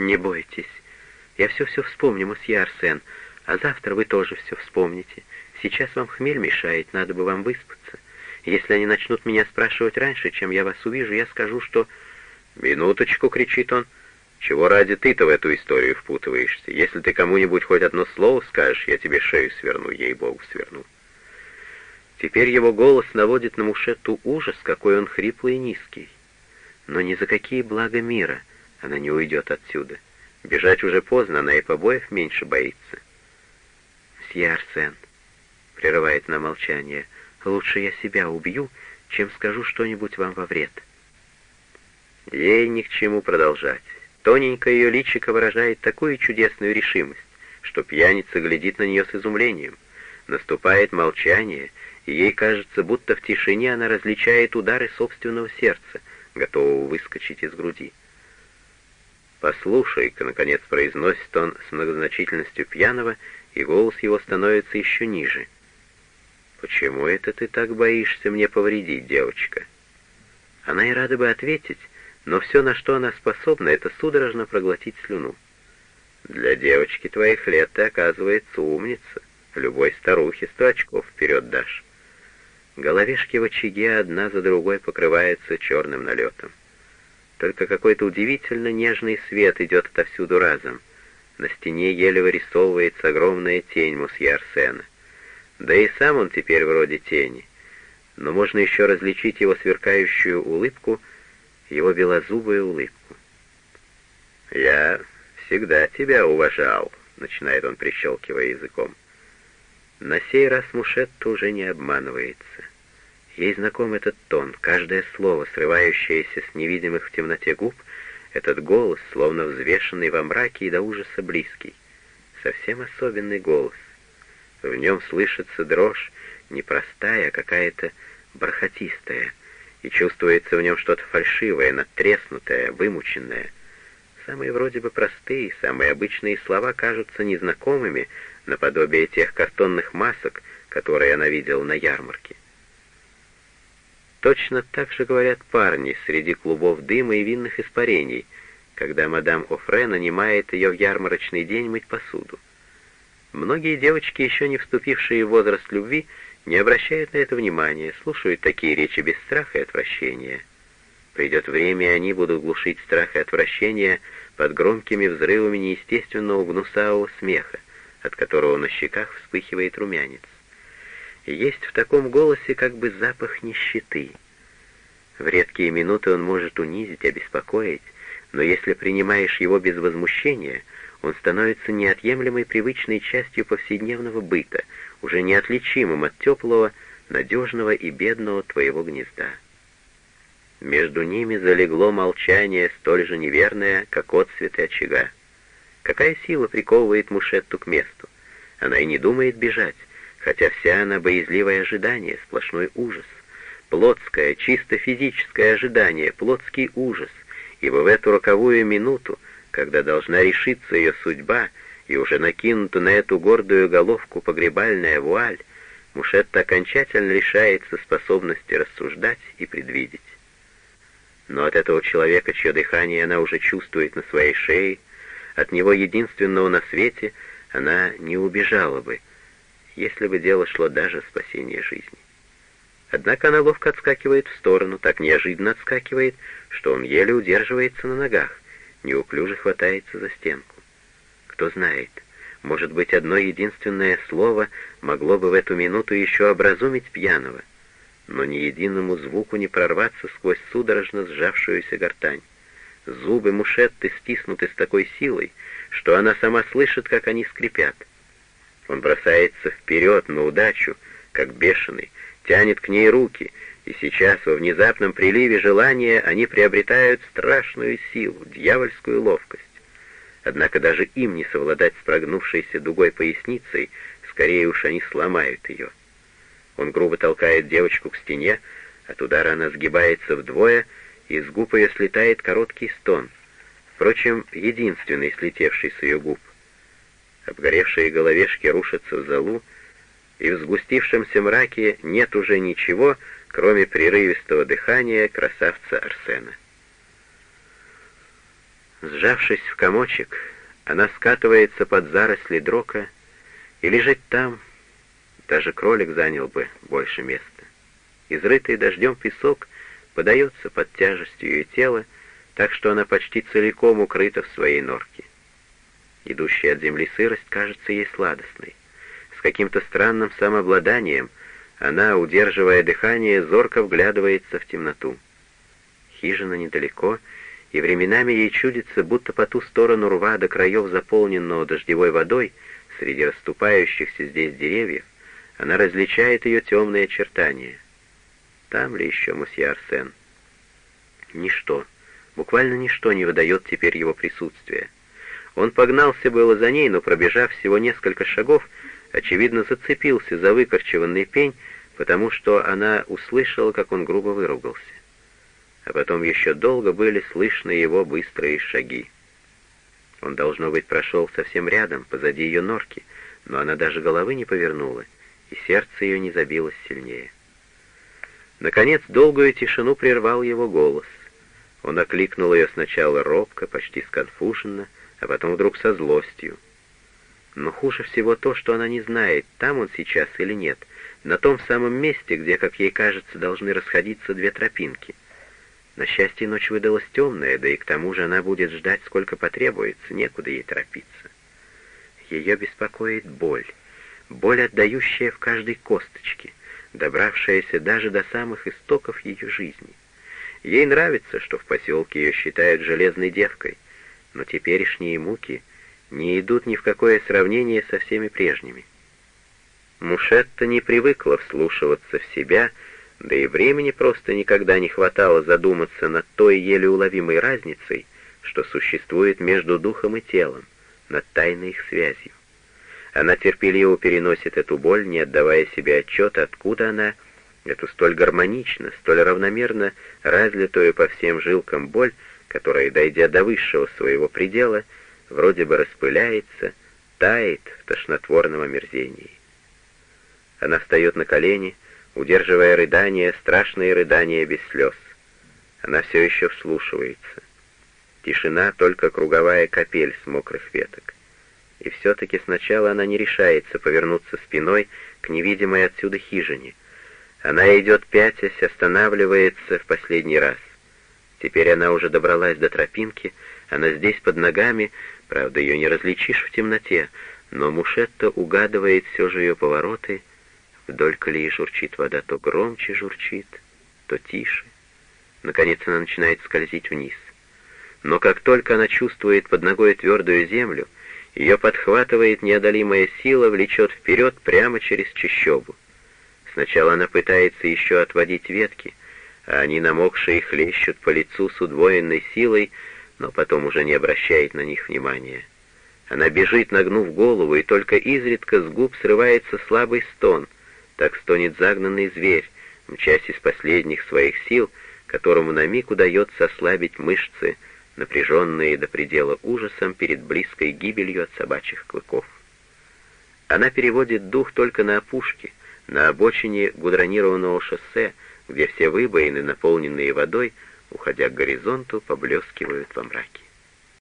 «Не бойтесь. Я все-все вспомню, мосье Арсен, а завтра вы тоже все вспомните. Сейчас вам хмель мешает, надо бы вам выспаться. Если они начнут меня спрашивать раньше, чем я вас увижу, я скажу, что...» «Минуточку!» — кричит он. «Чего ради ты-то в эту историю впутываешься? Если ты кому-нибудь хоть одно слово скажешь, я тебе шею сверну, ей-богу, сверну». Теперь его голос наводит на Мушетту ужас, какой он хриплый и низкий. Но ни за какие блага мира она не уйдет отсюда. Бежать уже поздно, она и побоев меньше боится. «Мсье Арсен», — прерывает на молчание, — «лучше я себя убью, чем скажу что-нибудь вам во вред». Ей ни к чему продолжать. Тоненькое ее личико выражает такую чудесную решимость, что пьяница глядит на нее с изумлением. Наступает молчание, и ей кажется, будто в тишине она различает удары собственного сердца, готового выскочить из груди. «Послушай-ка», — наконец произносит он с многозначительностью пьяного, и голос его становится еще ниже. «Почему это ты так боишься мне повредить, девочка?» Она и рада бы ответить, но все, на что она способна, это судорожно проглотить слюну. Для девочки твоих лет ты, оказывается, умница. Любой старухе сто очков вперед дашь. Головешки в очаге одна за другой покрываются черным налетом. Только какой-то удивительно нежный свет идет отовсюду разом. На стене еле вырисовывается огромная тень мусье Арсена. Да и сам он теперь вроде тени. Но можно еще различить его сверкающую улыбку — его белозубую улыбку. «Я всегда тебя уважал», — начинает он, прищелкивая языком. На сей раз Мушетта уже не обманывается. Ей знаком этот тон, каждое слово, срывающееся с невидимых в темноте губ, этот голос, словно взвешенный во мраке и до ужаса близкий. Совсем особенный голос. В нем слышится дрожь, не простая, а какая-то бархатистая — и чувствуется в нем что-то фальшивое, надтреснутое, вымученное. Самые вроде бы простые, самые обычные слова кажутся незнакомыми, наподобие тех картонных масок, которые она видела на ярмарке. Точно так же говорят парни среди клубов дыма и винных испарений, когда мадам Офре нанимает ее в ярмарочный день мыть посуду. Многие девочки, еще не вступившие в возраст любви, не обращают на это внимания, слушают такие речи без страха и отвращения. Придет время, и они будут глушить страх и отвращение под громкими взрывами неестественного гнусавого смеха, от которого на щеках вспыхивает румянец. Есть в таком голосе как бы запах нищеты. В редкие минуты он может унизить, обеспокоить, но если принимаешь его без возмущения, он становится неотъемлемой привычной частью повседневного быта, уже неотличимым от теплого, надежного и бедного твоего гнезда. Между ними залегло молчание, столь же неверное, как отцветы очага. Какая сила приковывает Мушетту к месту? Она и не думает бежать, хотя вся она боязливое ожидание, сплошной ужас. Плотское, чисто физическое ожидание, плотский ужас, ибо в эту роковую минуту, когда должна решиться ее судьба, и уже накинута на эту гордую головку погребальная вуаль, Мушетта окончательно лишается способности рассуждать и предвидеть. Но от этого человека, чье дыхание она уже чувствует на своей шее, от него единственного на свете, она не убежала бы, если бы дело шло даже о спасении жизни. Однако она ловко отскакивает в сторону, так неожиданно отскакивает, что он еле удерживается на ногах, неуклюже хватается за стенку. Кто знает, может быть, одно единственное слово могло бы в эту минуту еще образумить пьяного, но ни единому звуку не прорваться сквозь судорожно сжавшуюся гортань. Зубы Мушетты стиснуты с такой силой, что она сама слышит, как они скрипят. Он бросается вперед на удачу, как бешеный, тянет к ней руки, и сейчас во внезапном приливе желания они приобретают страшную силу, дьявольскую ловкость. Однако даже им не совладать с прогнувшейся дугой поясницей, скорее уж они сломают ее. Он грубо толкает девочку к стене, от удара она сгибается вдвое, и с губ ее слетает короткий стон, впрочем, единственный слетевший с ее губ. Обгоревшие головешки рушатся в залу, и в сгустившемся мраке нет уже ничего, кроме прерывистого дыхания красавца Арсена. Сжавшись в комочек, она скатывается под заросли дрока, и лежать там даже кролик занял бы больше места. Изрытый дождем песок подается под тяжестью ее тела, так что она почти целиком укрыта в своей норке. Идущая от земли сырость кажется ей сладостной. С каким-то странным самообладанием она, удерживая дыхание, зорко вглядывается в темноту. Хижина недалеко, и временами ей чудится, будто по ту сторону рва до краев заполненного дождевой водой, среди расступающихся здесь деревьев, она различает ее темные очертания. Там ли еще мусье Арсен? Ничто, буквально ничто не выдает теперь его присутствия. Он погнался было за ней, но, пробежав всего несколько шагов, очевидно, зацепился за выкорчеванный пень, потому что она услышала, как он грубо выругался. А потом еще долго были слышны его быстрые шаги. Он, должно быть, прошел совсем рядом, позади ее норки, но она даже головы не повернула, и сердце ее не забилось сильнее. Наконец, долгую тишину прервал его голос. Он окликнул ее сначала робко, почти сконфуженно, а потом вдруг со злостью. Но хуже всего то, что она не знает, там он сейчас или нет, на том самом месте, где, как ей кажется, должны расходиться две тропинки. На счастье, ночь выдалась темная, да и к тому же она будет ждать, сколько потребуется, некуда ей торопиться. Ее беспокоит боль, боль, отдающая в каждой косточке, добравшаяся даже до самых истоков ее жизни. Ей нравится, что в поселке ее считают железной девкой, но теперешние муки не идут ни в какое сравнение со всеми прежними. Мушетта не привыкла вслушиваться в себя, да и времени просто никогда не хватало задуматься над той еле уловимой разницей, что существует между духом и телом, над тайной их связью. Она терпеливо переносит эту боль, не отдавая себе отчета, откуда она, эту столь гармонично, столь равномерно разлитую по всем жилкам боль, которая, дойдя до высшего своего предела, вроде бы распыляется, тает в тошнотворном омерзении. Она встает на колени, удерживая рыдания, страшные рыдания без слез. Она все еще вслушивается. Тишина, только круговая капель с мокрых веток. И все-таки сначала она не решается повернуться спиной к невидимой отсюда хижине. Она идет пятясь, останавливается в последний раз. Теперь она уже добралась до тропинки, она здесь под ногами, правда, ее не различишь в темноте, но Мушетта угадывает все же ее повороты, вдоль колеи журчит вода, то громче журчит, то тише. Наконец она начинает скользить вниз. Но как только она чувствует под ногой твердую землю, ее подхватывает неодолимая сила, влечет вперед прямо через чащобу. Сначала она пытается еще отводить ветки, они намокшие хлещут по лицу с удвоенной силой, но потом уже не обращает на них внимания. Она бежит, нагнув голову, и только изредка с губ срывается слабый стон, так стонет загнанный зверь, мчась из последних своих сил, которому на миг удается ослабить мышцы, напряженные до предела ужасом перед близкой гибелью от собачьих клыков. Она переводит дух только на опушке, на обочине гудронированного шоссе, где все выбоины, наполненные водой, уходя к горизонту, поблескивают во мраке.